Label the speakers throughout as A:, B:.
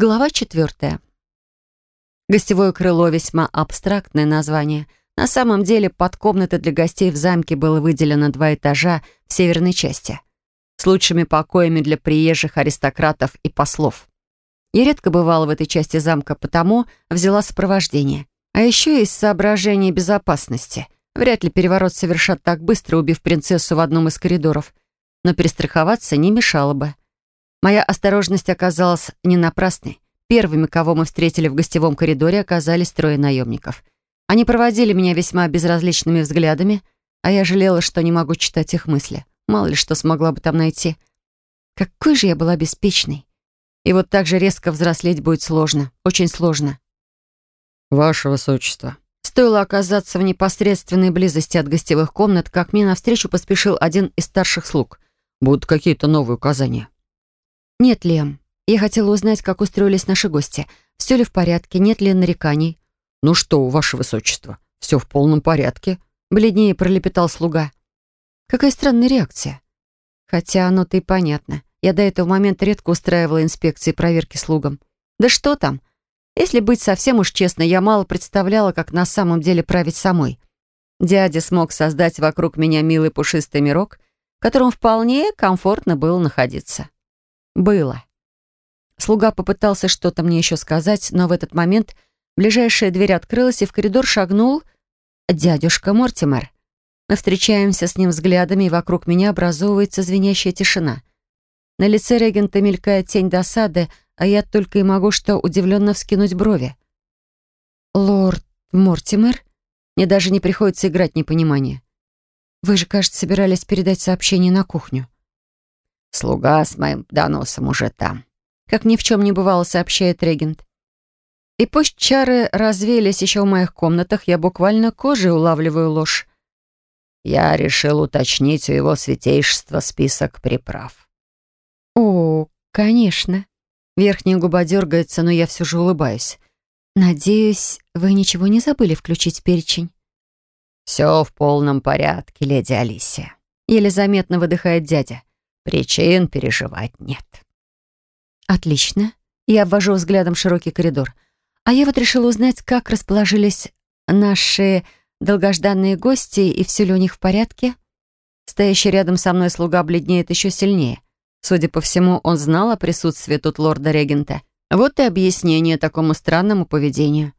A: Глава четвертая. Гостевое крыло — весьма абстрактное название. На самом деле под комнаты для гостей в замке было выделено два этажа в северной части с лучшими покоями для приезжих аристократов и послов. Я редко бывала в этой части замка, потому взяла сопровождение. А еще из соображений безопасности. Вряд ли переворот совершат так быстро, убив принцессу в одном из коридоров. Но перестраховаться не мешало бы. Моя осторожность оказалась не напрасной. Первыми, кого мы встретили в гостевом коридоре, оказались трое наемников. Они проводили меня весьма безразличными взглядами, а я жалела, что не могу читать их мысли. Мало ли что смогла бы там найти. Какой же я была беспечной. И вот так же резко взрослеть будет сложно. Очень сложно.
B: «Ваше Высочество».
A: Стоило оказаться в непосредственной близости от гостевых комнат, как мне навстречу поспешил один из старших слуг.
B: «Будут какие-то новые указания?»
A: «Нет, Лем. Я хотела узнать, как устроились наши гости. Все ли в порядке, нет ли нареканий?»
B: «Ну что, ваше высочество, все в полном порядке», —
A: бледнее пролепетал слуга. «Какая странная реакция. Хотя оно-то и понятно. Я до этого момента редко устраивала инспекции и проверки слугам. Да что там? Если быть совсем уж честной, я мало представляла, как на самом деле править самой. Дядя смог создать вокруг меня милый пушистый мирок, в котором вполне комфортно было находиться. Было. Слуга попытался что-то мне еще сказать, но в этот момент ближайшая дверь открылась, и в коридор шагнул дядюшка Мортимер. Мы встречаемся с ним взглядами, и вокруг меня образовывается звенящая тишина. На лице регента мелькает тень досады, а я только и могу что удивленно вскинуть брови. «Лорд Мортимер?» Мне даже не приходится играть непонимание. «Вы же, кажется, собирались передать сообщение на кухню».
C: Слуга с моим доносом уже там.
A: Как ни в чем не бывало, сообщает регент. И пусть чары развеялись еще в моих комнатах, я буквально кожей улавливаю ложь.
C: Я решил уточнить у его святейшества список приправ.
A: О, конечно. Верхняя губа дергается, но я все же улыбаюсь. Надеюсь, вы ничего не забыли включить в перечень?
C: Все в полном порядке, леди Алисия.
A: Еле заметно выдыхает дядя.
C: Причин переживать нет.
A: Отлично. Я обвожу взглядом широкий коридор. А я вот решила узнать, как расположились наши долгожданные гости и все ли у них в порядке. Стоящий рядом со мной слуга бледнеет еще сильнее. Судя по всему, он знал о присутствии тут лорда-регента. Вот и объяснение такому странному поведению.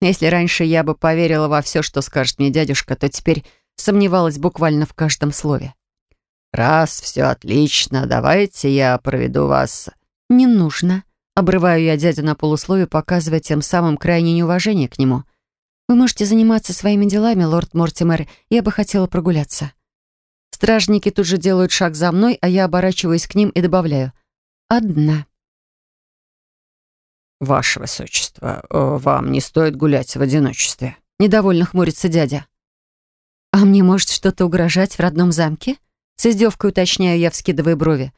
A: Если раньше я бы поверила во все, что скажет мне дядюшка, то теперь сомневалась буквально в каждом слове.
C: «Раз все отлично, давайте я проведу вас...»
A: «Не нужно», — обрываю я дядю на полусловие, показывая тем самым крайнее неуважение к нему. «Вы можете заниматься своими делами, лорд Мортимер, я бы хотела прогуляться». Стражники тут же делают шаг за мной, а я оборачиваюсь к ним и добавляю. «Одна».
B: «Ваше Высочество, э, вам не стоит гулять в одиночестве», —
A: недовольно хмурится дядя. «А мне может что-то угрожать в родном замке?» С издевкой уточняю я, вскидывая брови.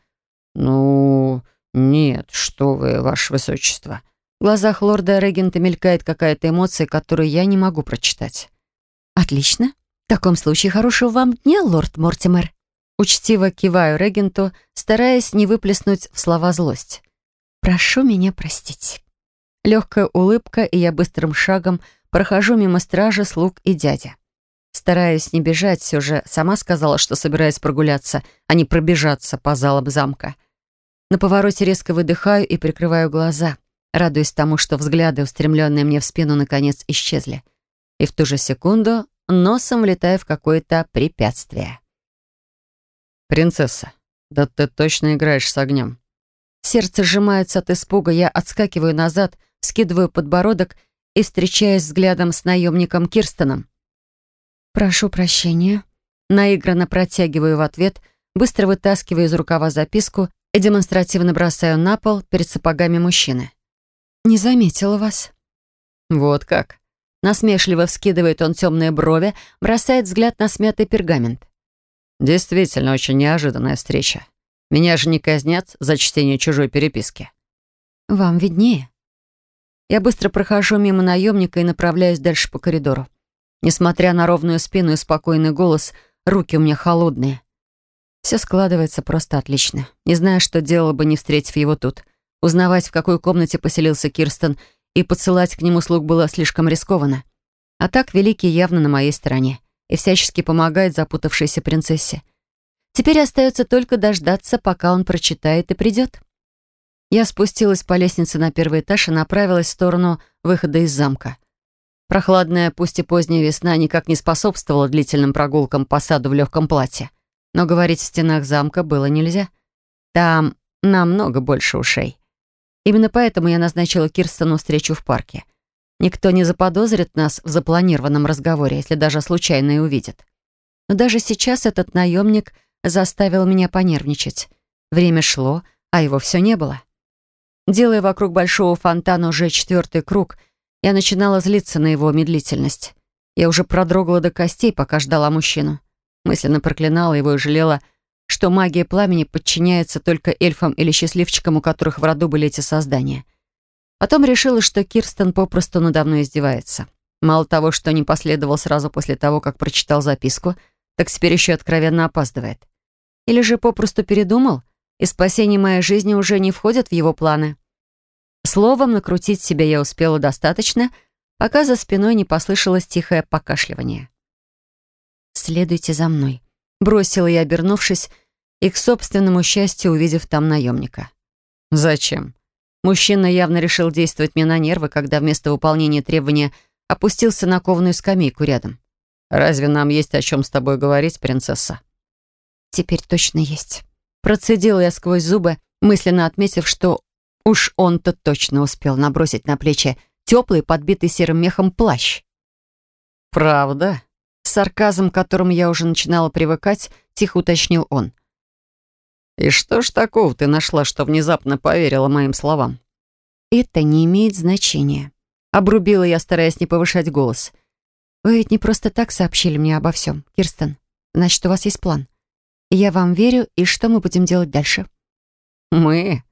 B: «Ну, нет, что вы, ваше высочество».
A: В глазах лорда-регента мелькает какая-то эмоция, которую я не могу прочитать. «Отлично. В таком случае хорошего вам дня, лорд Мортимер». Учтиво киваю регенту, стараясь не выплеснуть в слова злость. «Прошу меня простить». Легкая улыбка, и я быстрым шагом прохожу мимо стражи, слуг и дядя. Стараюсь не бежать, все же сама сказала, что собираюсь прогуляться, а не пробежаться по залам замка. На повороте резко выдыхаю и прикрываю глаза, радуясь тому, что взгляды, устремленные мне в спину, наконец исчезли. И в ту же секунду носом влетаю в какое-то препятствие.
B: «Принцесса, да ты точно играешь с огнем».
A: Сердце сжимается от испуга, я отскакиваю назад, скидываю подбородок и встречаюсь взглядом с наемником Кирстоном. «Прошу прощения». Наигранно протягиваю в ответ, быстро вытаскиваю из рукава записку и демонстративно бросаю на пол перед сапогами мужчины. «Не заметила вас».
B: «Вот как?»
A: Насмешливо вскидывает он темные брови, бросает взгляд на смятый пергамент.
B: «Действительно, очень неожиданная встреча. Меня же не казнят за чтение чужой переписки».
A: «Вам виднее». Я быстро прохожу мимо наемника и направляюсь дальше по коридору. Несмотря на ровную спину и спокойный голос, руки у меня холодные. Все складывается просто отлично. Не знаю, что делала бы, не встретив его тут. Узнавать, в какой комнате поселился Кирстен, и подсылать к нему слуг было слишком рискованно. А так Великий явно на моей стороне и всячески помогает запутавшейся принцессе. Теперь остается только дождаться, пока он прочитает и придет. Я спустилась по лестнице на первый этаж и направилась в сторону выхода из замка. Прохладная, пусть и поздняя весна никак не способствовала длительным прогулкам по саду в легком платье. Но говорить в стенах замка было нельзя. Там намного больше ушей. Именно поэтому я назначила Кирстену встречу в парке. Никто не заподозрит нас в запланированном разговоре, если даже случайно и увидит. Но даже сейчас этот наемник заставил меня понервничать. Время шло, а его все не было. Делая вокруг большого фонтана уже четвертый круг, я начинала злиться на его медлительность. Я уже продрогла до костей, пока ждала мужчину. Мысленно проклинала его и жалела, что магия пламени подчиняется только эльфам или счастливчикам, у которых в роду были эти создания. Потом решила, что Кирстен попросту надо мной издевается. Мало того, что не последовал сразу после того, как прочитал записку, так теперь еще откровенно опаздывает. Или же попросту передумал, и спасение моей жизни уже не входит в его планы. Словом, накрутить себя я успела достаточно, пока за спиной не послышалось тихое покашливание. «Следуйте за мной», — бросила я, обернувшись, и к собственному счастью увидев там наемника.
B: «Зачем?»
A: Мужчина явно решил действовать мне на нервы, когда вместо выполнения требования опустился на кованую скамейку рядом.
B: «Разве нам есть о чем с тобой говорить, принцесса?»
A: «Теперь точно есть». Процедила я сквозь зубы, мысленно отметив, что уж он-то точно успел набросить на плечи теплый, подбитый серым мехом плащ.
B: «Правда?»
A: Сарказм, к которому я уже начинала привыкать, тихо уточнил он.
B: «И что ж такого ты нашла, что внезапно поверила моим словам?»
A: «Это не имеет значения», — обрубила я, стараясь не повышать голос. «Вы ведь не просто так сообщили мне обо всем, Кирстен. Значит, у вас есть план. Я вам верю, и что мы будем делать дальше?»
B: «Мы?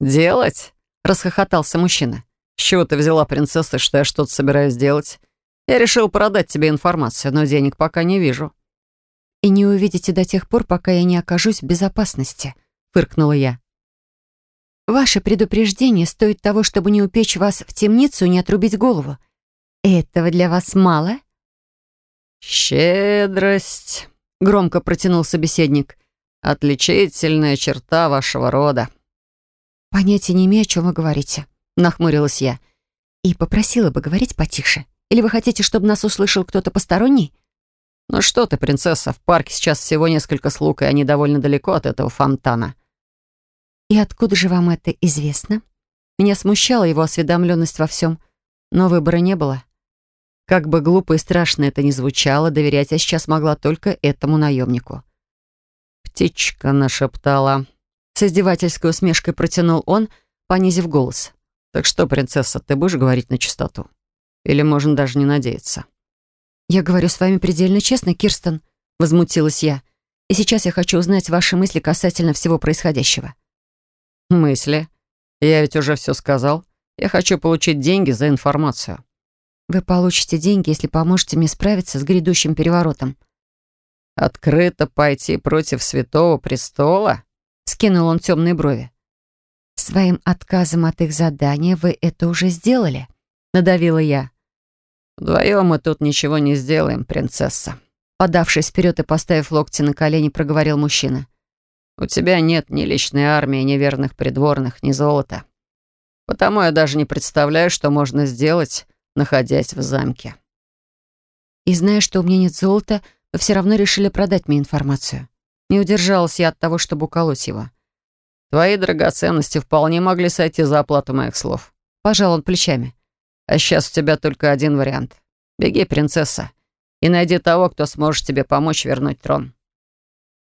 B: Делать?» — расхохотался мужчина. «С чего ты взяла, принцесса, что я что-то собираюсь делать? Я решил продать тебе информацию, но денег пока не вижу».
A: «И не увидите до тех пор, пока я не окажусь в безопасности», — фыркнула я. «Ваше предупреждение стоит того, чтобы не упечь вас в темницу и не отрубить голову. Этого для вас мало?»
B: «Щедрость», — громко протянул собеседник. «Отличительная черта вашего рода».
A: «Понятия не имею, о чем вы говорите», — нахмурилась я. «И попросила бы говорить потише. Или вы хотите, чтобы нас услышал кто-то посторонний?»
B: «Ну что ты, принцесса, в парке сейчас всего несколько слуг, и они довольно далеко от этого фонтана».
A: «И откуда же вам это известно?» Меня смущала его осведомленность во всем, но выбора не было. Как бы глупо и страшно это ни звучало, доверять я сейчас могла только этому наемнику.
B: «Птичка нашептала».
A: С издевательской усмешкой протянул он, понизив голос.
B: «Так что, принцесса, ты будешь говорить на чистоту? Или можно даже не надеяться?»
A: «Я говорю с вами предельно честно, Кирстен», — возмутилась я. «И сейчас я хочу узнать ваши мысли касательно всего происходящего».
B: «Мысли? Я ведь уже все сказал. Я хочу получить деньги за информацию».
A: Вы получите деньги, если поможете мне справиться с грядущим переворотом.
B: Открыто пойти против Святого Престола?
A: Скинул он темные брови. Своим отказом от их задания вы это уже сделали, надавила я.
B: Вдвоем мы тут ничего не сделаем, принцесса.
A: Подавшись вперед и поставив локти на колени, проговорил мужчина.
B: У тебя нет ни личной армии, ни верных придворных, ни золота. Потому я даже не представляю, что можно сделать, находясь в замке.
A: И зная, что у меня нет золота, вы все равно решили продать мне информацию. Не удержалась я от того, чтобы уколоть его.
B: Твои драгоценности вполне могли сойти за оплату моих слов.
A: Пожал он плечами.
B: А сейчас у тебя только один вариант. Беги, принцесса, и найди того, кто сможет тебе помочь вернуть трон.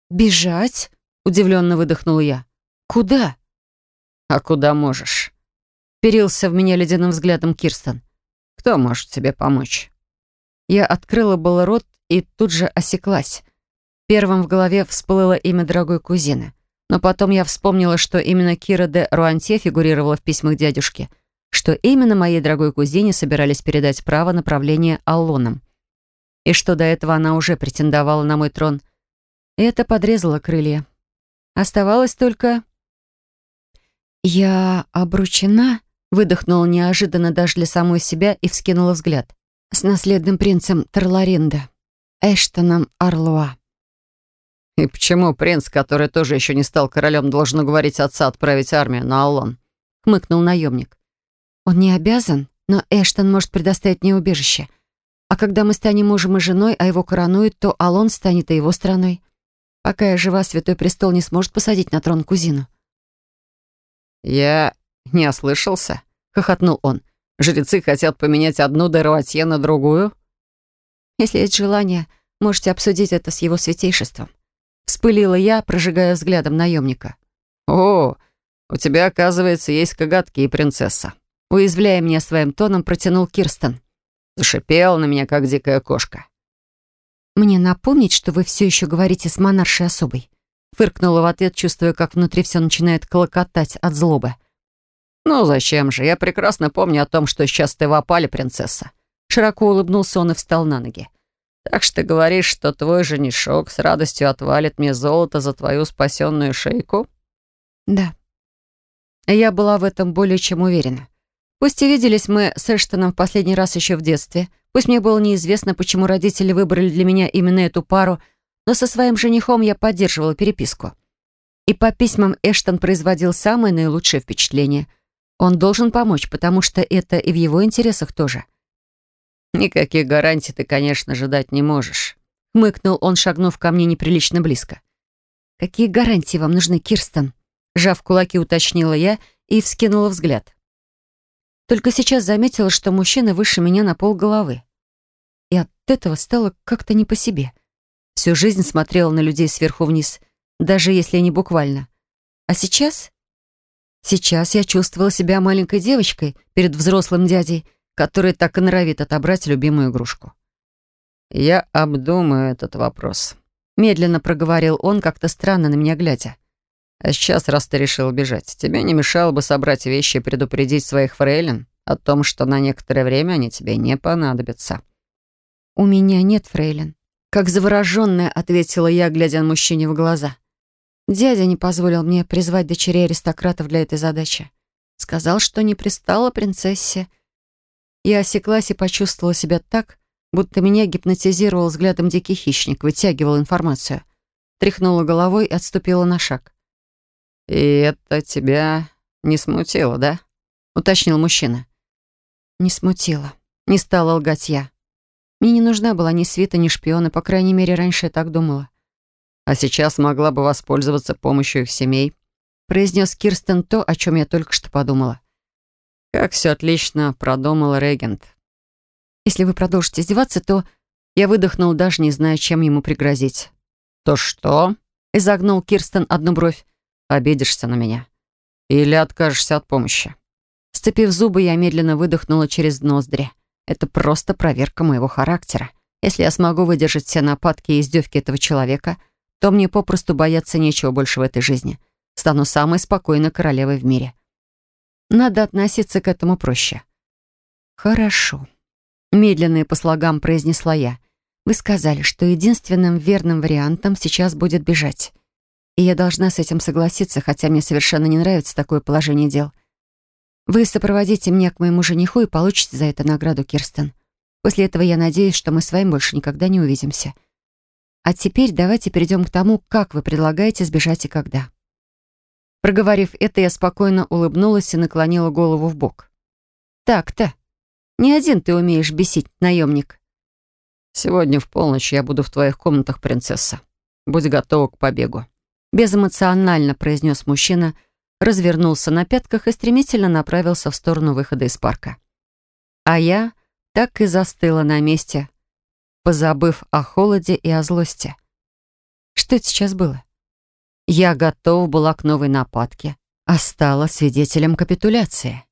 A: «Бежать?» — удивленно выдохнула я. «Куда?»
B: «А куда можешь?»
A: Перился в меня ледяным взглядом Кирстен.
B: Кто может тебе помочь?»
A: Я открыла было рот и тут же осеклась. Первым в голове всплыло имя дорогой кузины. Но потом я вспомнила, что именно Кира де Руанте фигурировала в письмах дядюшки, что именно моей дорогой кузине собирались передать право на правление Аллоном. И что до этого она уже претендовала на мой трон. И это подрезало крылья. Оставалось только... «Я обручена?» — выдохнула неожиданно даже для самой себя и вскинула взгляд. «С наследным принцем Тарларинда, Эштоном Орлуа».
B: «И почему принц, который тоже еще не стал королем, должен уговорить отца отправить армию на Аллон?» — хмыкнул наемник.
A: «Он не обязан, но Эштон может предоставить мне убежище. А когда мы станем мужем и женой, а его коронуют, то Алон станет и его страной. Пока я жива, Святой Престол не сможет посадить на трон кузину».
B: «Я не ослышался?» — хохотнул он. «Жрецы хотят поменять одну Деруатье на другую?»
A: «Если есть желание, можете обсудить это с его святейшеством». Вспылила я, прожигая взглядом наемника.
B: «О, у тебя, оказывается, есть коготки и принцесса».
A: Уязвляя меня своим тоном, протянул Кирстен.
B: Зашипел на меня, как дикая кошка.
A: «Мне напомнить, что вы все еще говорите с монаршей особой?» Фыркнула в ответ, чувствуя, как внутри все начинает колокотать от злобы.
B: «Ну зачем же? Я прекрасно помню о том, что сейчас ты в принцесса».
A: Широко улыбнулся он и встал на ноги.
B: Так что ты говоришь, что твой женишок с радостью отвалит мне золото за твою спасенную шейку?
A: Да. Я была в этом более чем уверена. Пусть и виделись мы с Эштоном в последний раз еще в детстве, пусть мне было неизвестно, почему родители выбрали для меня именно эту пару, но со своим женихом я поддерживала переписку. И по письмам Эштон производил самое наилучшее впечатление. Он должен помочь, потому что это и в его интересах тоже.
B: «Никаких гарантий ты, конечно, ожидать не можешь», — хмыкнул он, шагнув ко мне неприлично близко.
A: «Какие гарантии вам нужны, Кирстен?» Жав кулаки, уточнила я и вскинула взгляд. Только сейчас заметила, что мужчина выше меня на пол головы. И от этого стало как-то не по себе. Всю жизнь смотрела на людей сверху вниз, даже если не буквально. А сейчас? Сейчас я чувствовала себя маленькой девочкой перед взрослым дядей, который так и норовит отобрать любимую игрушку.
B: «Я обдумаю этот вопрос», — медленно проговорил он, как-то странно на меня глядя. «А сейчас, раз ты решил бежать, тебе не мешало бы собрать вещи и предупредить своих фрейлин о том, что на некоторое время они тебе не понадобятся».
A: «У меня нет фрейлин», — как завороженная ответила я, глядя на мужчине в глаза. «Дядя не позволил мне призвать дочерей аристократов для этой задачи. Сказал, что не пристала принцессе, — я осеклась и почувствовала себя так, будто меня гипнотизировал взглядом дикий хищник, вытягивал информацию. Тряхнула головой и отступила на шаг.
B: «И это тебя не смутило, да?» — уточнил мужчина.
A: «Не смутило. Не стала лгать я. Мне не нужна была ни свита, ни шпиона, по крайней мере, раньше я так думала.
B: А сейчас могла бы воспользоваться помощью их семей», — произнес Кирстен то, о чем я только что подумала. Как все отлично продумал регент.
A: Если вы продолжите издеваться, то... Я выдохнул, даже не зная, чем ему пригрозить.
B: «То что?»
A: — изогнул Кирстен одну бровь.
B: «Обидишься на меня? Или откажешься от помощи?»
A: Сцепив зубы, я медленно выдохнула через ноздри. Это просто проверка моего характера. Если я смогу выдержать все нападки и издевки этого человека, то мне попросту бояться нечего больше в этой жизни. Стану самой спокойной королевой в мире. Надо относиться к этому проще. «Хорошо», — медленно и по слогам произнесла я. «Вы сказали, что единственным верным вариантом сейчас будет бежать. И я должна с этим согласиться, хотя мне совершенно не нравится такое положение дел. Вы сопроводите меня к моему жениху и получите за это награду, Кирстен. После этого я надеюсь, что мы с вами больше никогда не увидимся. А теперь давайте перейдем к тому, как вы предлагаете сбежать и когда». Проговорив это, я спокойно улыбнулась и наклонила голову в бок. «Так-то. Не один ты умеешь бесить, наемник».
B: «Сегодня в полночь я буду в твоих комнатах, принцесса. Будь готова к побегу».
A: Безэмоционально произнес мужчина, развернулся на пятках и стремительно направился в сторону выхода из парка. А я так и застыла на месте, позабыв о холоде и о злости. Что это сейчас было? Я готова была к новой нападке, а стала свидетелем капитуляции.